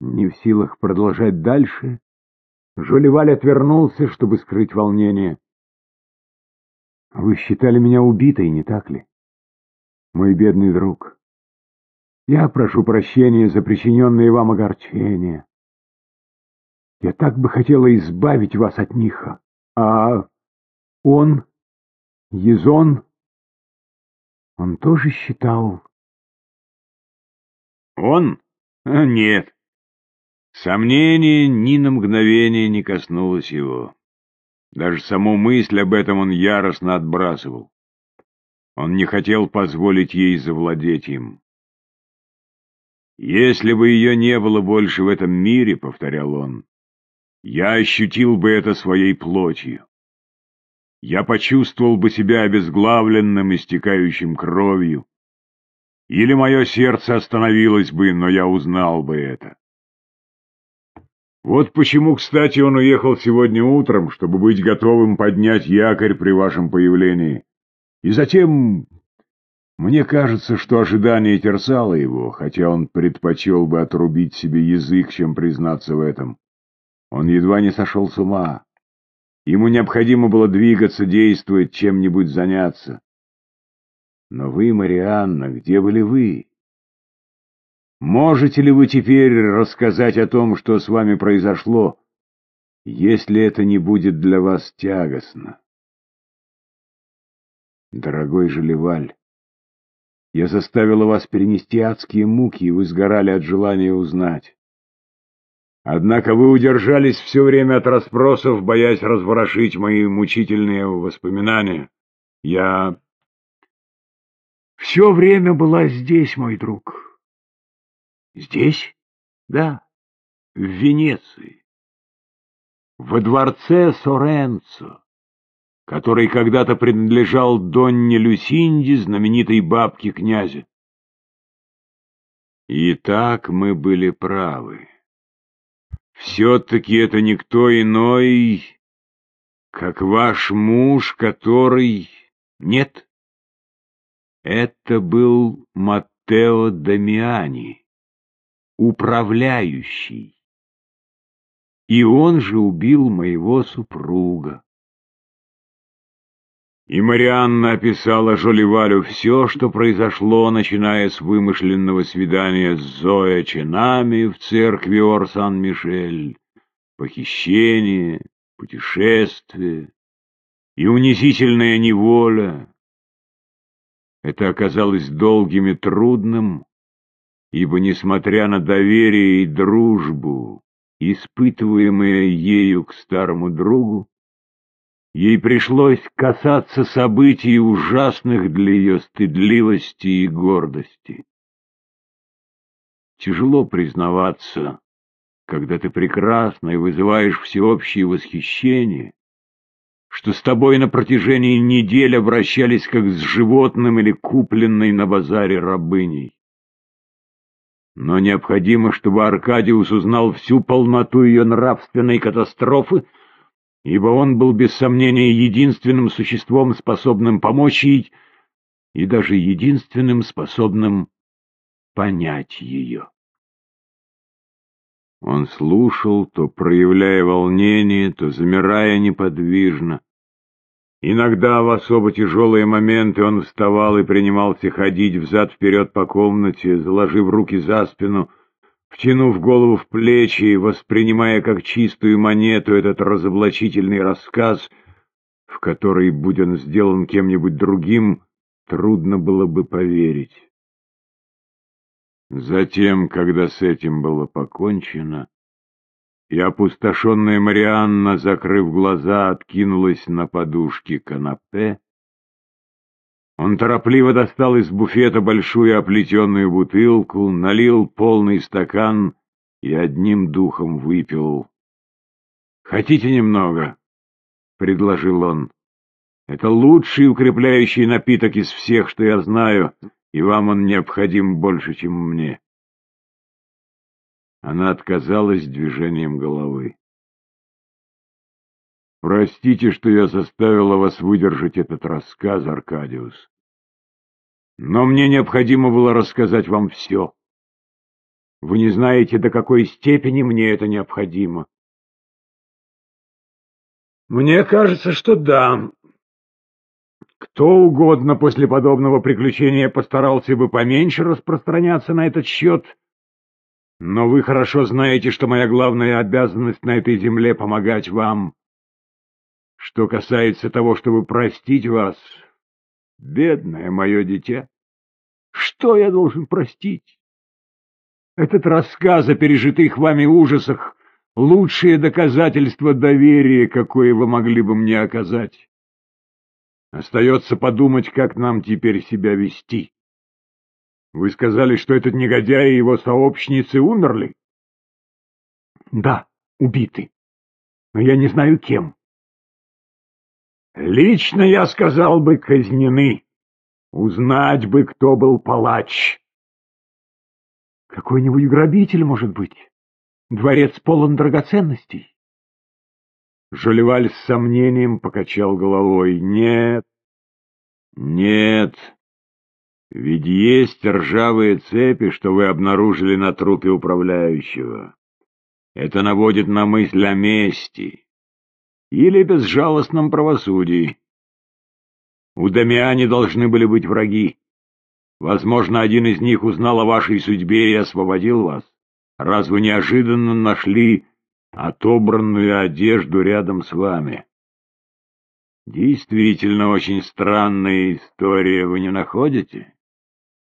Не в силах продолжать дальше, Жолеваль отвернулся, чтобы скрыть волнение. «Вы считали меня убитой, не так ли? Мой бедный друг, я прошу прощения за причиненные вам огорчения. Я так бы хотела избавить вас от них, а он, Езон, он тоже считал...» «Он? А, нет». Сомнение ни на мгновение не коснулось его. Даже саму мысль об этом он яростно отбрасывал. Он не хотел позволить ей завладеть им. «Если бы ее не было больше в этом мире, — повторял он, — я ощутил бы это своей плотью. Я почувствовал бы себя обезглавленным, истекающим кровью. Или мое сердце остановилось бы, но я узнал бы это. Вот почему, кстати, он уехал сегодня утром, чтобы быть готовым поднять якорь при вашем появлении. И затем... Мне кажется, что ожидание терзало его, хотя он предпочел бы отрубить себе язык, чем признаться в этом. Он едва не сошел с ума. Ему необходимо было двигаться, действовать, чем-нибудь заняться. Но вы, Марианна, где были вы? Можете ли вы теперь рассказать о том, что с вами произошло, если это не будет для вас тягостно? Дорогой Желеваль, я заставила вас перенести адские муки, и вы сгорали от желания узнать. Однако вы удержались все время от расспросов, боясь разворошить мои мучительные воспоминания. Я все время была здесь, мой друг. Здесь? Да, в Венеции. Во дворце Соренцо, который когда-то принадлежал Донне Люсинди, знаменитой бабке князя. И так мы были правы. Все-таки это никто иной, как ваш муж, который... Нет, это был Маттео Дамиани управляющий. И он же убил моего супруга. И Марианна описала Жолевалю все, что произошло, начиная с вымышленного свидания с Зоя Чинами в церкви Ор-Сан-Мишель, похищение, путешествие и унизительная неволя. Это оказалось долгим и трудным, ибо, несмотря на доверие и дружбу, испытываемые ею к старому другу, ей пришлось касаться событий ужасных для ее стыдливости и гордости. Тяжело признаваться, когда ты прекрасна и вызываешь всеобщее восхищение, что с тобой на протяжении недель обращались как с животным или купленной на базаре рабыней. Но необходимо, чтобы Аркадиус узнал всю полноту ее нравственной катастрофы, ибо он был без сомнения единственным существом, способным помочь ей, и даже единственным способным понять ее. Он слушал, то проявляя волнение, то замирая неподвижно. Иногда в особо тяжелые моменты он вставал и принимался ходить взад-вперед по комнате, заложив руки за спину, втянув голову в плечи, воспринимая как чистую монету этот разоблачительный рассказ, в который, будь он сделан кем-нибудь другим, трудно было бы поверить. Затем, когда с этим было покончено, и опустошенная Марианна, закрыв глаза, откинулась на подушке канапе. Он торопливо достал из буфета большую оплетенную бутылку, налил полный стакан и одним духом выпил. «Хотите немного?» — предложил он. «Это лучший укрепляющий напиток из всех, что я знаю, и вам он необходим больше, чем мне». Она отказалась движением головы. «Простите, что я заставила вас выдержать этот рассказ, Аркадиус. Но мне необходимо было рассказать вам все. Вы не знаете, до какой степени мне это необходимо. Мне кажется, что да. Кто угодно после подобного приключения постарался бы поменьше распространяться на этот счет. Но вы хорошо знаете, что моя главная обязанность на этой земле — помогать вам. Что касается того, чтобы простить вас, бедное мое дитя, что я должен простить? Этот рассказ о пережитых вами ужасах — лучшее доказательство доверия, какое вы могли бы мне оказать. Остается подумать, как нам теперь себя вести. Вы сказали, что этот негодяй и его сообщницы умерли? Да, убиты. Но я не знаю, кем. Лично я сказал бы казнены. Узнать бы, кто был палач. Какой-нибудь грабитель, может быть. Дворец полон драгоценностей. Жолеваль с сомнением покачал головой. Нет, нет. Ведь есть ржавые цепи, что вы обнаружили на трупе управляющего. Это наводит на мысль о мести или безжалостном правосудии. У Дамиане должны были быть враги. Возможно, один из них узнал о вашей судьбе и освободил вас. Раз вы неожиданно нашли отобранную одежду рядом с вами. Действительно очень странная история, вы не находите?